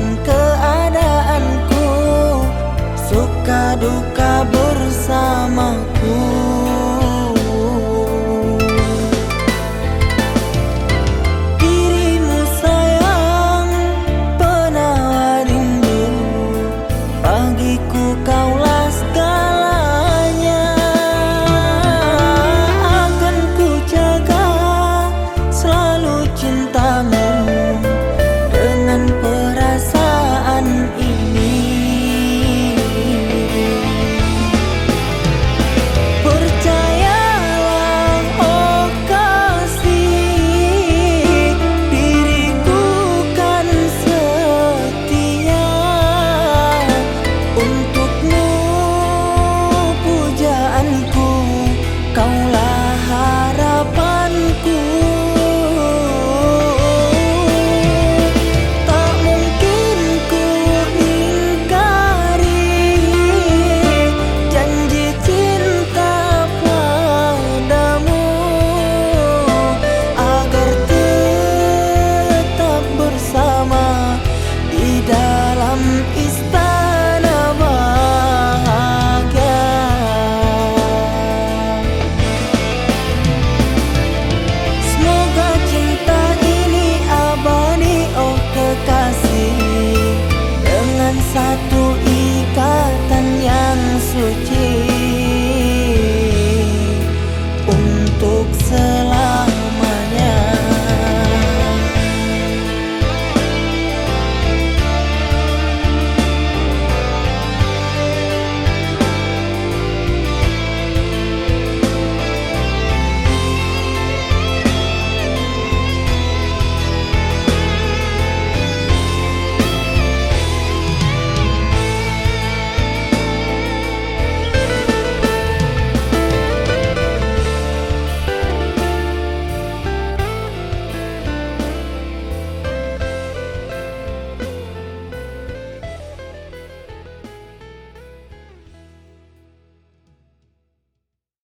keadaanku cơn